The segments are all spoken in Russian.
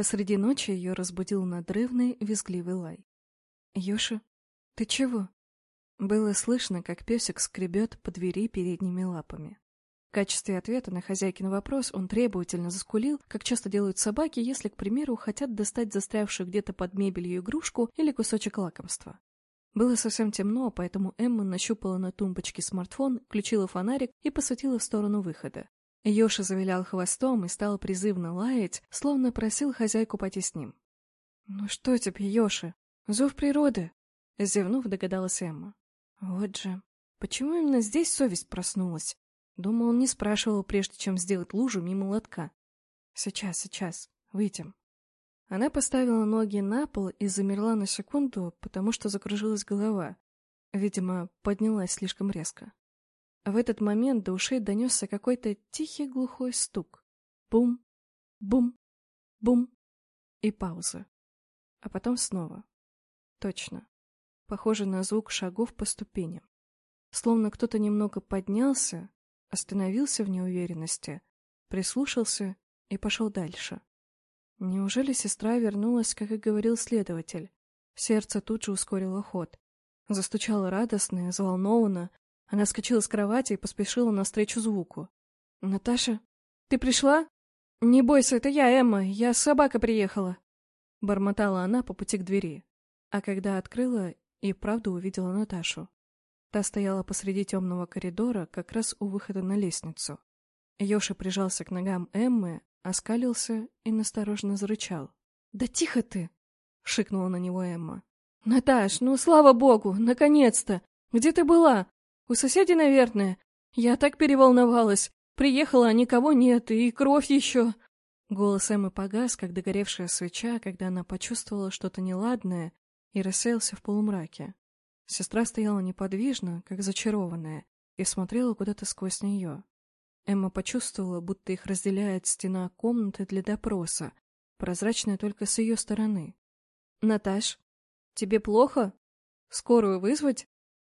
Посреди ночи ее разбудил надрывный, визгливый лай. «Юша, ты чего?» Было слышно, как песик скребет по двери передними лапами. В качестве ответа на хозяйкин вопрос он требовательно заскулил, как часто делают собаки, если, к примеру, хотят достать застрявшую где-то под мебелью игрушку или кусочек лакомства. Было совсем темно, поэтому Эмма нащупала на тумбочке смартфон, включила фонарик и посветила в сторону выхода. Йоша завилял хвостом и стал призывно лаять, словно просил хозяйку пойти с ним. «Ну что тебе, Йоша? Зов природы!» Зевнув, догадалась Эмма. «Вот же. Почему именно здесь совесть проснулась?» Думаю, он не спрашивал, прежде чем сделать лужу мимо лотка. «Сейчас, сейчас. Выйдем». Она поставила ноги на пол и замерла на секунду, потому что закружилась голова. Видимо, поднялась слишком резко. В этот момент до ушей донесся какой-то тихий глухой стук. Бум, бум, бум и пауза. А потом снова. Точно. Похоже на звук шагов по ступеням. Словно кто-то немного поднялся, остановился в неуверенности, прислушался и пошел дальше. Неужели сестра вернулась, как и говорил следователь? Сердце тут же ускорило ход. Застучало радостно и взволнованно, она скочила с кровати и поспешила навстречу звуку. «Наташа, ты пришла?» «Не бойся, это я, Эмма, я собака приехала!» Бормотала она по пути к двери. А когда открыла, и правда увидела Наташу. Та стояла посреди темного коридора, как раз у выхода на лестницу. Ёша прижался к ногам Эммы, оскалился и настороженно зарычал. «Да тихо ты!» — шикнула на него Эмма. «Наташ, ну слава богу, наконец-то! Где ты была? У соседей, наверное. Я так переволновалась. Приехала, а никого нет, и кровь еще. Голос Эммы погас, как догоревшая свеча, когда она почувствовала что-то неладное и рассеялся в полумраке. Сестра стояла неподвижно, как зачарованная, и смотрела куда-то сквозь нее. Эмма почувствовала, будто их разделяет стена комнаты для допроса, прозрачная только с ее стороны. «Наташ, тебе плохо? Скорую вызвать?»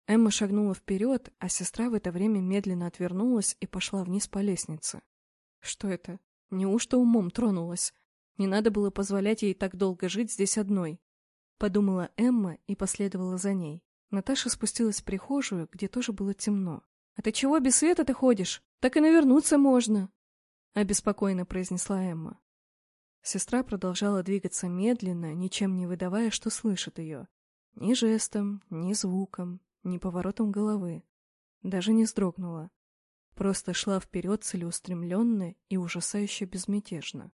Эмма шагнула вперед, а сестра в это время медленно отвернулась и пошла вниз по лестнице. Что это? Неужто умом тронулась? Не надо было позволять ей так долго жить здесь одной. Подумала Эмма и последовала за ней. Наташа спустилась в прихожую, где тоже было темно. «А ты чего без света ты ходишь? Так и навернуться можно!» Обеспокоенно произнесла Эмма. Сестра продолжала двигаться медленно, ничем не выдавая, что слышит ее. Ни жестом, ни звуком, ни поворотом головы. Даже не вздрогнула. Просто шла вперед целеустремленно и ужасающе безмятежно.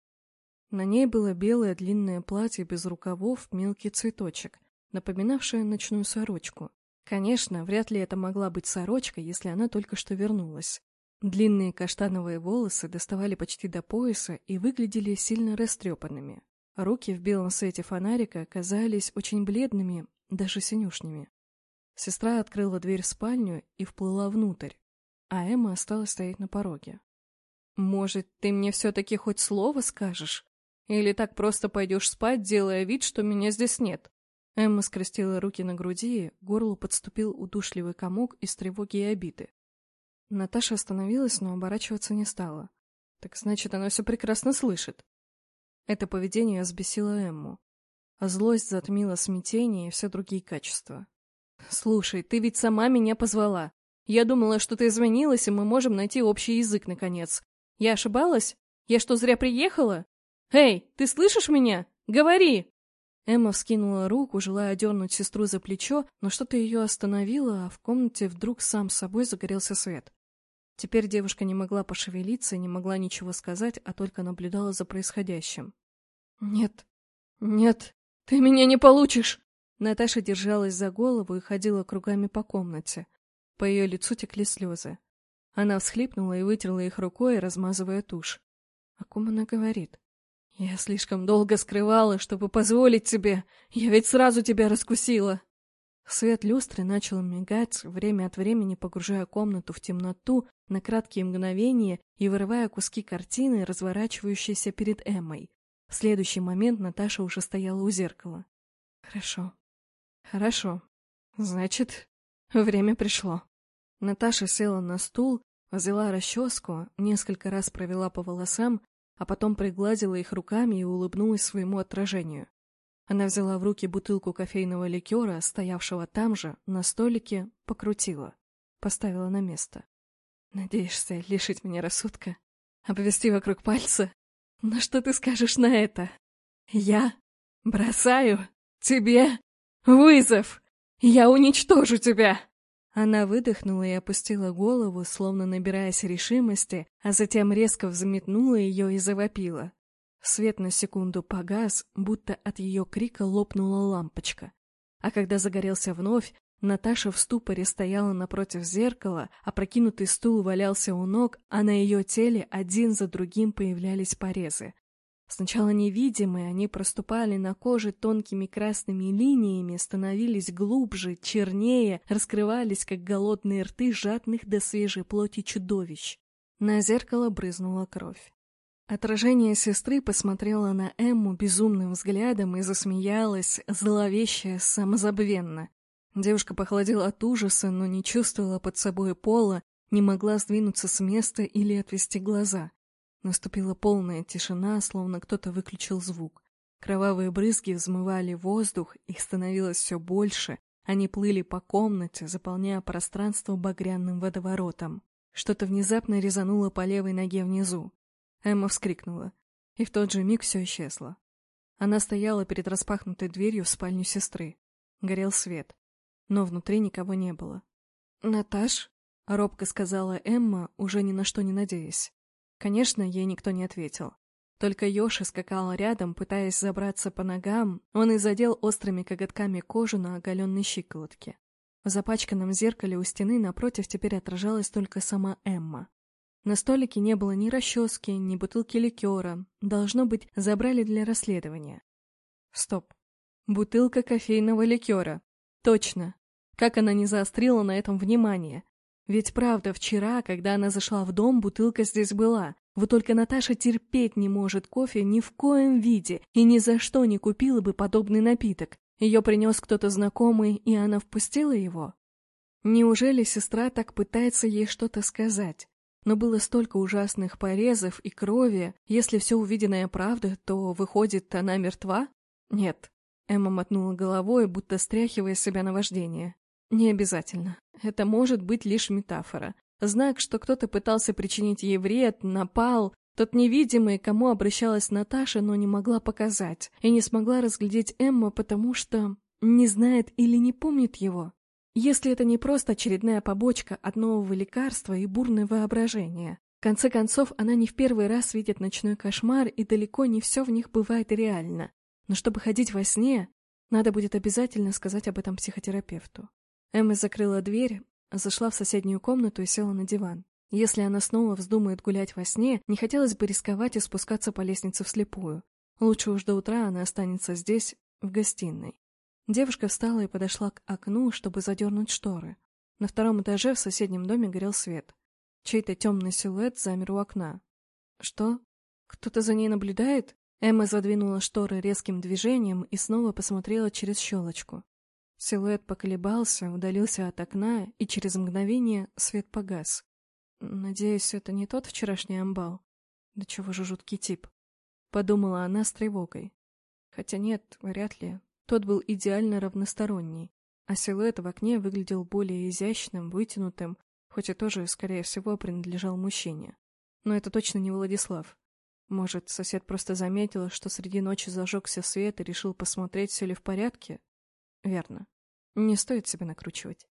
На ней было белое длинное платье без рукавов, мелкий цветочек, напоминавшее ночную сорочку. Конечно, вряд ли это могла быть сорочка, если она только что вернулась. Длинные каштановые волосы доставали почти до пояса и выглядели сильно растрепанными. Руки в белом свете фонарика казались очень бледными, даже синюшными. Сестра открыла дверь в спальню и вплыла внутрь, а Эмма осталась стоять на пороге. «Может, ты мне все-таки хоть слово скажешь? Или так просто пойдешь спать, делая вид, что меня здесь нет?» Эмма скрестила руки на груди, горлу подступил удушливый комок из тревоги и обиды. Наташа остановилась, но оборачиваться не стала. Так значит, она все прекрасно слышит. Это поведение взбесило Эмму. А злость затмила смятение и все другие качества. «Слушай, ты ведь сама меня позвала. Я думала, что ты изменилась, и мы можем найти общий язык, наконец. Я ошибалась? Я что, зря приехала? Эй, ты слышишь меня? Говори!» Эмма вскинула руку, желая дернуть сестру за плечо, но что-то ее остановило, а в комнате вдруг сам собой загорелся свет. Теперь девушка не могла пошевелиться, не могла ничего сказать, а только наблюдала за происходящим. «Нет, нет, ты меня не получишь!» Наташа держалась за голову и ходила кругами по комнате. По ее лицу текли слезы. Она всхлипнула и вытерла их рукой, размазывая тушь. О ком она говорит? «Я слишком долго скрывала, чтобы позволить тебе. Я ведь сразу тебя раскусила!» Свет люстры начал мигать, время от времени погружая комнату в темноту на краткие мгновения и вырывая куски картины, разворачивающейся перед Эммой. В следующий момент Наташа уже стояла у зеркала. «Хорошо», Хорошо. Значит, время пришло. Наташа села на стул, взяла расческу, несколько раз провела по волосам, а потом пригладила их руками и улыбнулась своему отражению. Она взяла в руки бутылку кофейного ликера, стоявшего там же, на столике, покрутила. Поставила на место. «Надеешься лишить меня рассудка? Обвести вокруг пальца? Ну что ты скажешь на это? Я бросаю тебе вызов! Я уничтожу тебя!» Она выдохнула и опустила голову, словно набираясь решимости, а затем резко взметнула ее и завопила. Свет на секунду погас, будто от ее крика лопнула лампочка. А когда загорелся вновь, Наташа в ступоре стояла напротив зеркала, а прокинутый стул валялся у ног, а на ее теле один за другим появлялись порезы. Сначала невидимые, они проступали на коже тонкими красными линиями, становились глубже, чернее, раскрывались, как голодные рты жадных до свежей плоти чудовищ. На зеркало брызнула кровь. Отражение сестры посмотрело на Эмму безумным взглядом и засмеялась, зловеще, самозабвенно. Девушка похолодела от ужаса, но не чувствовала под собой пола, не могла сдвинуться с места или отвести глаза. Наступила полная тишина, словно кто-то выключил звук. Кровавые брызги взмывали воздух, их становилось все больше, они плыли по комнате, заполняя пространство багряным водоворотом. Что-то внезапно резануло по левой ноге внизу. Эмма вскрикнула, и в тот же миг все исчезло. Она стояла перед распахнутой дверью в спальню сестры. Горел свет, но внутри никого не было. «Наташ?» — робко сказала Эмма, уже ни на что не надеясь. Конечно, ей никто не ответил. Только Йоши скакал рядом, пытаясь забраться по ногам, он и задел острыми коготками кожу на оголенной щиколотке. В запачканном зеркале у стены напротив теперь отражалась только сама Эмма. На столике не было ни расчески, ни бутылки ликера. Должно быть, забрали для расследования. Стоп. Бутылка кофейного ликера. Точно. Как она не заострила на этом внимание. Ведь правда, вчера, когда она зашла в дом, бутылка здесь была. Вот только Наташа терпеть не может кофе ни в коем виде и ни за что не купила бы подобный напиток. Ее принес кто-то знакомый, и она впустила его? Неужели сестра так пытается ей что-то сказать? Но было столько ужасных порезов и крови. Если все увиденное правда, то, выходит, она мертва? Нет. Эмма мотнула головой, будто стряхивая себя на вождение. Не обязательно. Это может быть лишь метафора. Знак, что кто-то пытался причинить ей вред, напал, тот невидимый, кому обращалась Наташа, но не могла показать, и не смогла разглядеть Эмма, потому что не знает или не помнит его. Если это не просто очередная побочка от нового лекарства и бурное воображение. В конце концов, она не в первый раз видит ночной кошмар, и далеко не все в них бывает реально. Но чтобы ходить во сне, надо будет обязательно сказать об этом психотерапевту. Эмма закрыла дверь, зашла в соседнюю комнату и села на диван. Если она снова вздумает гулять во сне, не хотелось бы рисковать и спускаться по лестнице вслепую. Лучше уж до утра она останется здесь, в гостиной. Девушка встала и подошла к окну, чтобы задернуть шторы. На втором этаже в соседнем доме горел свет. Чей-то темный силуэт замер у окна. Что? Кто-то за ней наблюдает? Эмма задвинула шторы резким движением и снова посмотрела через щелочку. Силуэт поколебался, удалился от окна, и через мгновение свет погас. Надеюсь, это не тот вчерашний амбал. Да чего же жуткий тип. Подумала она с тревогой. Хотя нет, вряд ли. Тот был идеально равносторонний, а силуэт в окне выглядел более изящным, вытянутым, хоть и тоже, скорее всего, принадлежал мужчине. Но это точно не Владислав. Может, сосед просто заметил, что среди ночи зажегся свет и решил посмотреть, все ли в порядке? Верно. Не стоит себя накручивать.